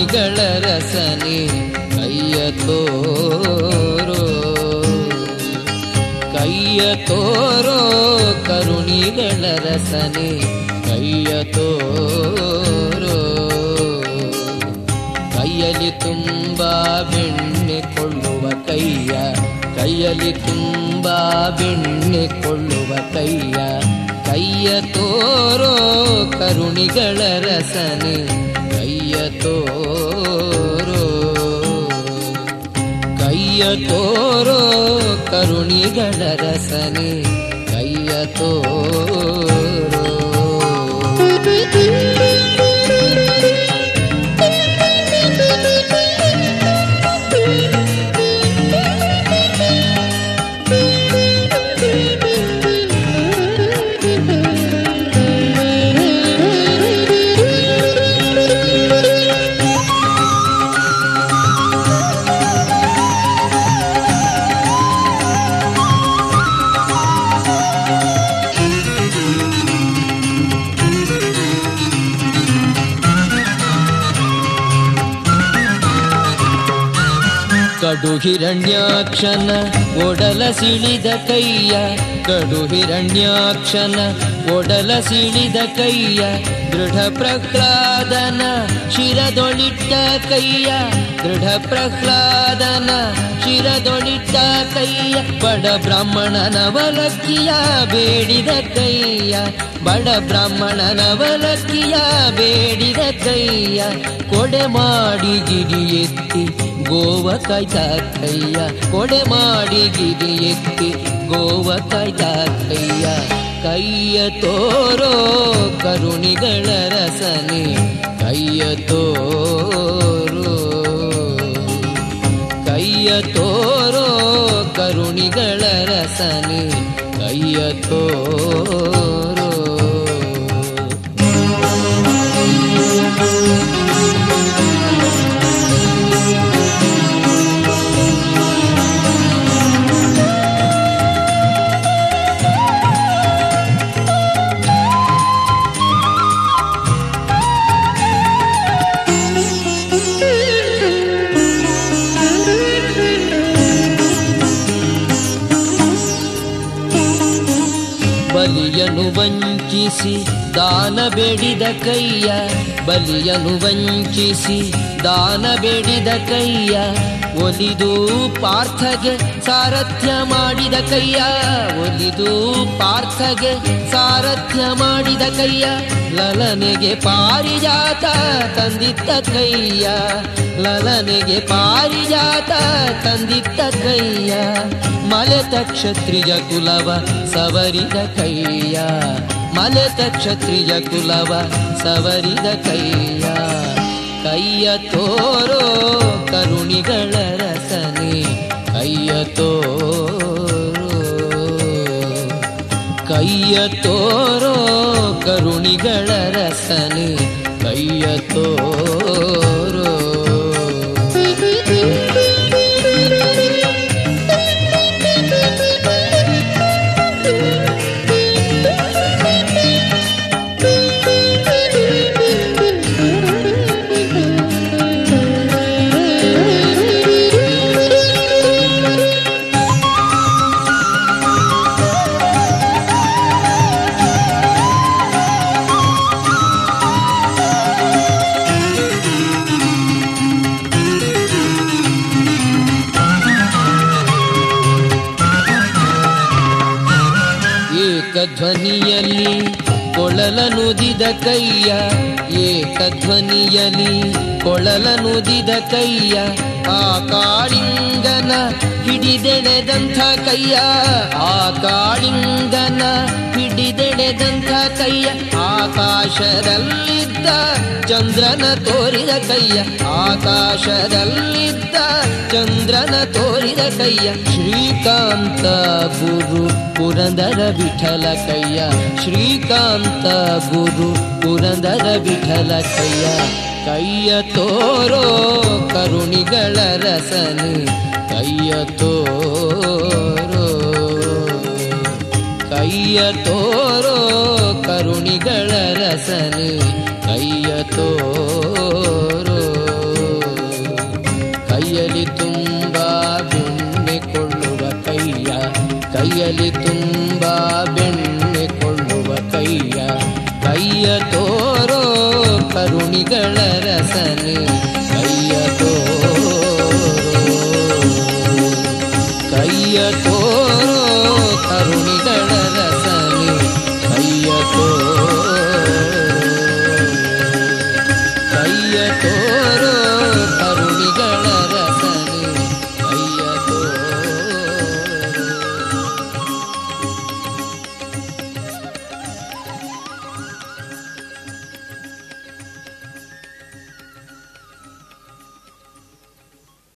ಕರುಣಿಗಳ ರಸನೆ ಕೈಯ ತೋರೋ. ಕೈಯ ತೋರೋ ಕರುಣಿಗಳ ರಸನೆ ಕೈಯ ತೋರೋ. ಕೈಯಲ್ಲಿ ತುಂಬ ಬೆಣ್ಣೆ ಕೊಳ್ಳುವ ಕೈಯ, ಕೈಯಲ್ಲಿ ತುಂಬ ಬೆಣ್ಣೆ ಕೊಳ್ಳುವ ಕೈಯ ಕೈಯ ತೋರೋ ಕರುಣಿಗಳ ರಸನೆ ಕೈಯ ತೋರೋ ಕೈಯ ತೋರೋ ಕರುಣಿಗಳ ರಸನೆ ಕೈಯ ತೋರೋ ಕಡು ಹಿರಣ್ಯಾಕ್ಷನ, ಒಡಲ ಸಿಳಿದ ಕೈಯ. ಕಡು ಹಿರಣ್ಯಾಕ್ಷನ, ಒಡಲ ಸಿಳಿದ ಕೈಯ. ದೃಢ ಪ್ರಹ್ಲಾದನ, ಶಿರದೊಳಿಟ್ಟ ಕೈಯ. ದೃಢ ಪ್ರಹ್ಲಾದನ, ಶಿರದೊಳಿಟ್ಟ ಕೈಯ. ಬಡ ಬ್ರಾಹ್ಮಣನ ವಲಕ್ಕಿಯ ಬೇಡಿದ ಕೈಯ. ಬಡ ಬ್ರಾಹ್ಮಣನ ವಲಕ್ಕಿಯ ಬೇಡಿದ ಕೈಯ, ಕೊಡೆ ಮಾಡಿ ಗಿರಿ ಎತ್ತಿ ಗೋವ ಕಾಯ್ದ ಕೈಯ ಕೊಡೆ ಮಾಡಿ ಗಿರಿ ಎತ್ತಿ ಗೋವ ಕಾಯ್ದ ಕೈಯ ಕೈಯ ತೋರೋ ಕರುಣಿಗಳ ರಸನೆ, ಕೈಯ ತೋರೋ ಕೈಯ ತೋರೋ ಕರುಣಿಗಳ ರಸನೆ, ಕೈಯ ತೋರೋ ಬಲಿಯನು ವಂಚಿಸಿ ದಾನ ಬೇಡಿದ ಕೈಯ. ಬಲಿಯನು ವಂಚಿಸಿ ದಾನ ಬೇಡಿದ ಕೈಯ. ಒಲಿದು ಪಾರ್ಥಗೆ ಸಾರಥ್ಯ ಮಾಡಿದ ಕೈಯ, ಒಲಿದು ಪಾರ್ಥಗೆ ಸಾರಥ್ಯ ಮಾಡಿದ ಕೈಯ, ಲಲನೆಗೆ ಪಾರಿಜಾತ ತಂದಿತ್ತ ಕೈಯ, ಲಲನೆಗೆ ಪಾರಿಜಾತ ತಂದಿತ್ತ ಕೈಯ, ಮಲೆತ ಕ್ಷತ್ರಿಯ ಕುಲವ ಸವರಿದ ಕೈಯ, ಮಲೆತ ಕ್ಷತ್ರಿಯ ಕುಲವ ಸವರಿದ ಕೈಯ ಕೈಯ ತೋರೋ ಕರುಣಿಗಳ ರಸನೆ ಕೈಯ ತೋರೋ. ಕೈಯ ತೋರೋ ಕರುಣಿಗಳ ರಸನೆ ಕೈಯ ತೋರೋ ಏಕಧ್ವನಿಯಲ್ಲಿ ಕೊಳಲನುದಿದ ಕೈಯ ಕೊಳಲ ಕೊಳಲನುದಿದ ಕೈಯ ಆ ಕಾಳಿಂಗನ ಹಿಡಿದೆಳೆದಂಥ ಕೈಯ ಆ ಕಾಳಿಂಗನ ಹಿಡಿದೆಳೆದಂಥ ಕೈಯ, ಆಕಾಶದಲ್ಲಿದ್ದ ಚಂದ್ರನ ತೋರಿದ ಕೈಯ, ಆಕಾಶದಲ್ಲಿದ್ದ ಚಂದ್ರನ ತೋರಿದ ಕೈಯ, ಶ್ರೀಕಾಂತ ಗುರು ಪುರಂದರ ವಿಠಲ ಕಯ್ಯ ಶ್ರೀಕಾಂತ ಗುರು ಪುರಂದರ ವಿಠಲ ಕಯ್ಯ ಕೈಯ ತೋರೋ ಕರುಣಿಗಳ ರಸನು. ಕೈಯ ತೋರೋ ಕೈಯ ತೋರೋ ಕರುಣಿಗಳ ರಸನು. ಕೈಯ ತೋರೋ, ಕೈಯಲ್ಲಿ ತುಂಬ ಬೆಣ್ಣೆ ಕೊಳ್ಳುವ ಕೈಯ. ಕೈಯಲ್ಲಿ